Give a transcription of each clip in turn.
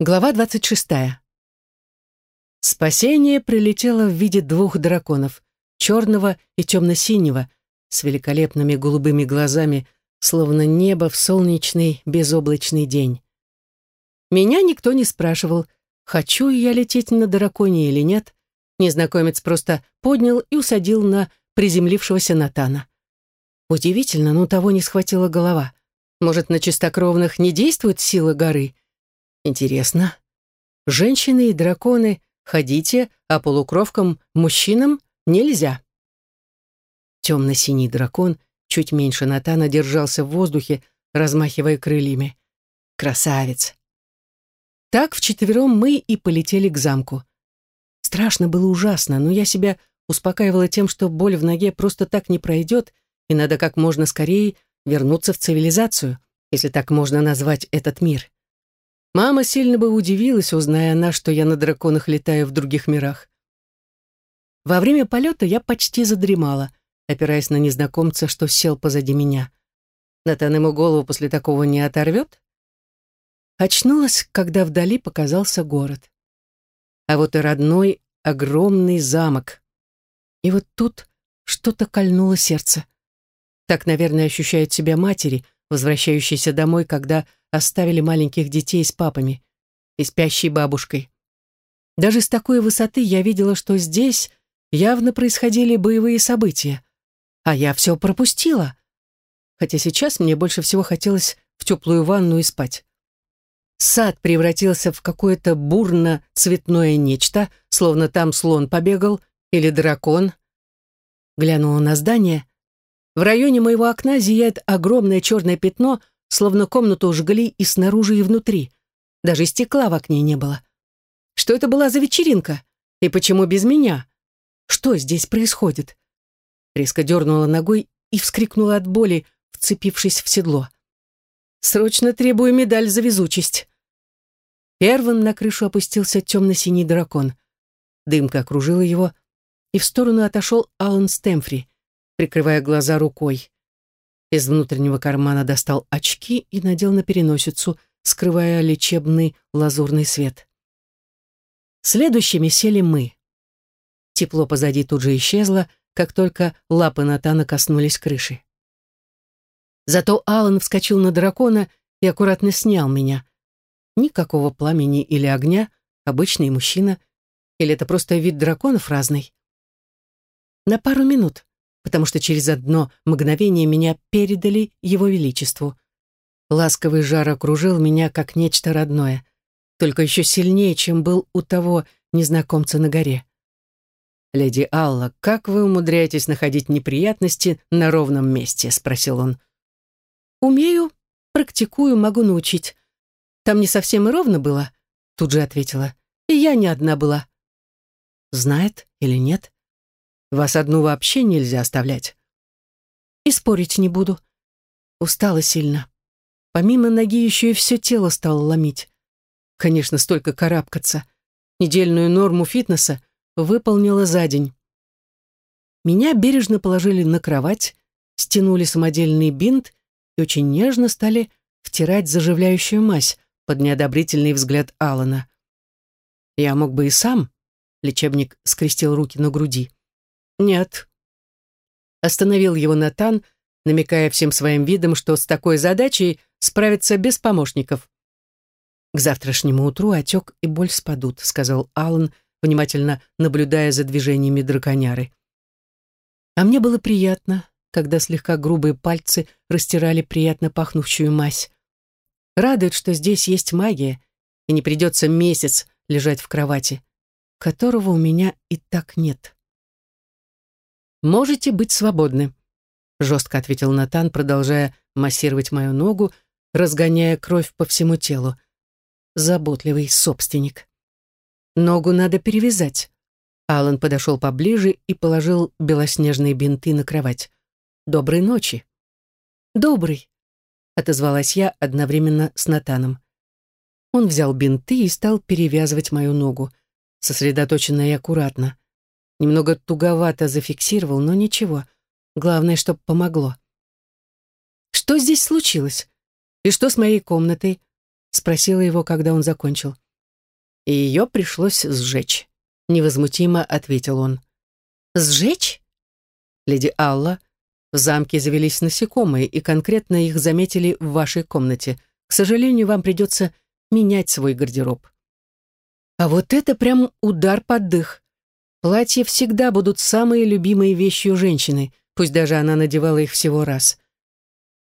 Глава 26. Спасение прилетело в виде двух драконов, черного и темно-синего, с великолепными голубыми глазами, словно небо в солнечный безоблачный день. Меня никто не спрашивал, хочу я лететь на драконе или нет. Незнакомец просто поднял и усадил на приземлившегося Натана. Удивительно, но того не схватила голова. Может, на чистокровных не действует сила горы? Интересно. Женщины и драконы ходите, а полукровкам мужчинам нельзя. Темно-синий дракон, чуть меньше Натана, держался в воздухе, размахивая крыльями. Красавец. Так вчетвером мы и полетели к замку. Страшно было ужасно, но я себя успокаивала тем, что боль в ноге просто так не пройдет, и надо как можно скорее вернуться в цивилизацию, если так можно назвать этот мир. Мама сильно бы удивилась, узная она, что я на драконах летаю в других мирах. Во время полета я почти задремала, опираясь на незнакомца, что сел позади меня. Натан ему голову после такого не оторвет? Очнулась, когда вдали показался город. А вот и родной огромный замок. И вот тут что-то кольнуло сердце. Так, наверное, ощущают себя матери, возвращающиеся домой, когда оставили маленьких детей с папами и спящей бабушкой. Даже с такой высоты я видела, что здесь явно происходили боевые события, а я все пропустила. Хотя сейчас мне больше всего хотелось в теплую ванну и спать. Сад превратился в какое-то бурно-цветное нечто, словно там слон побегал или дракон. Глянула на здание. В районе моего окна зияет огромное черное пятно — словно комнату жгли и снаружи, и внутри. Даже стекла в окне не было. Что это была за вечеринка? И почему без меня? Что здесь происходит? Резко дернула ногой и вскрикнула от боли, вцепившись в седло. «Срочно требую медаль за везучесть!» Первым на крышу опустился темно-синий дракон. Дымка окружила его, и в сторону отошел Алан Стэмфри, прикрывая глаза рукой. Из внутреннего кармана достал очки и надел на переносицу, скрывая лечебный лазурный свет. Следующими сели мы. Тепло позади тут же исчезло, как только лапы Натана коснулись крыши. Зато Алан вскочил на дракона и аккуратно снял меня. Никакого пламени или огня, обычный мужчина. Или это просто вид драконов разный? На пару минут потому что через одно мгновение меня передали его величеству. Ласковый жар окружил меня, как нечто родное, только еще сильнее, чем был у того незнакомца на горе. «Леди Алла, как вы умудряетесь находить неприятности на ровном месте?» — спросил он. «Умею, практикую, могу научить. Там не совсем и ровно было», — тут же ответила. «И я не одна была». «Знает или нет?» Вас одну вообще нельзя оставлять. И спорить не буду. Устала сильно. Помимо ноги еще и все тело стало ломить. Конечно, столько карабкаться. Недельную норму фитнеса выполнила за день. Меня бережно положили на кровать, стянули самодельный бинт и очень нежно стали втирать заживляющую мазь под неодобрительный взгляд Алана. Я мог бы и сам, лечебник скрестил руки на груди. «Нет». Остановил его Натан, намекая всем своим видом, что с такой задачей справиться без помощников. «К завтрашнему утру отек и боль спадут», — сказал Аллан, внимательно наблюдая за движениями драконяры. А мне было приятно, когда слегка грубые пальцы растирали приятно пахнущую мазь. Радует, что здесь есть магия, и не придется месяц лежать в кровати, которого у меня и так нет. «Можете быть свободны», — жестко ответил Натан, продолжая массировать мою ногу, разгоняя кровь по всему телу. Заботливый собственник. «Ногу надо перевязать». Алан подошел поближе и положил белоснежные бинты на кровать. «Доброй ночи». «Добрый», — отозвалась я одновременно с Натаном. Он взял бинты и стал перевязывать мою ногу, сосредоточенно и аккуратно. Немного туговато зафиксировал, но ничего. Главное, чтобы помогло. «Что здесь случилось? И что с моей комнатой?» Спросила его, когда он закончил. и ее пришлось сжечь», — невозмутимо ответил он. «Сжечь?» «Леди Алла, в замке завелись насекомые, и конкретно их заметили в вашей комнате. К сожалению, вам придется менять свой гардероб». А вот это прям удар под дых. Платья всегда будут самые любимые вещи у женщины, пусть даже она надевала их всего раз.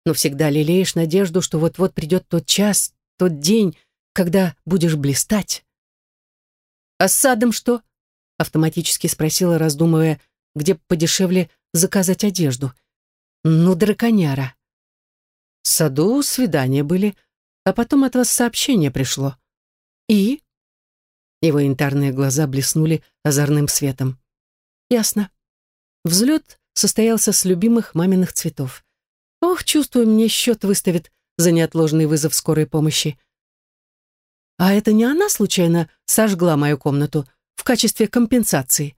Но всегда лелеешь надежду, что вот-вот придет тот час, тот день, когда будешь блистать. «А с садом что?» — автоматически спросила, раздумывая, где подешевле заказать одежду. «Ну, драконяра». «В саду свидания были, а потом от вас сообщение пришло». «И?» Его янтарные глаза блеснули озорным светом. «Ясно. Взлет состоялся с любимых маминых цветов. Ох, чувствую, мне счет выставит за неотложный вызов скорой помощи. А это не она, случайно, сожгла мою комнату в качестве компенсации?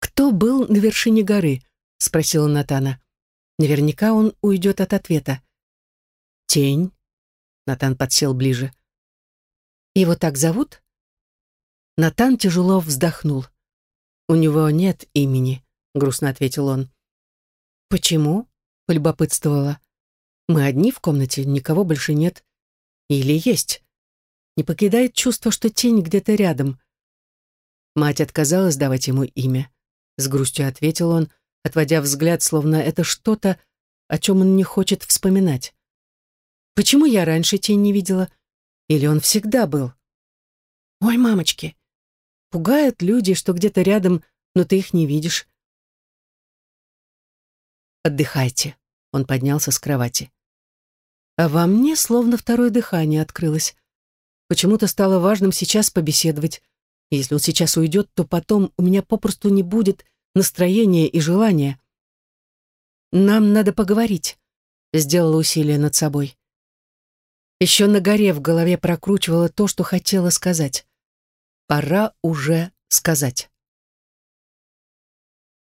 «Кто был на вершине горы?» — спросила Натана. Наверняка он уйдет от ответа. «Тень?» — Натан подсел ближе. «Его так зовут?» Натан тяжело вздохнул. «У него нет имени», — грустно ответил он. «Почему?» — полюбопытствовала. «Мы одни в комнате, никого больше нет. Или есть?» Не покидает чувство, что тень где-то рядом. Мать отказалась давать ему имя. С грустью ответил он, отводя взгляд, словно это что-то, о чем он не хочет вспоминать. Почему я раньше тень не видела? Или он всегда был? Ой, мамочки! Пугают люди, что где-то рядом, но ты их не видишь. Отдыхайте. Он поднялся с кровати. А во мне словно второе дыхание открылось. Почему-то стало важным сейчас побеседовать. Если он сейчас уйдет, то потом у меня попросту не будет настроения и желания. «Нам надо поговорить», — сделала усилие над собой. Еще на горе в голове прокручивала то, что хотела сказать. Пора уже сказать.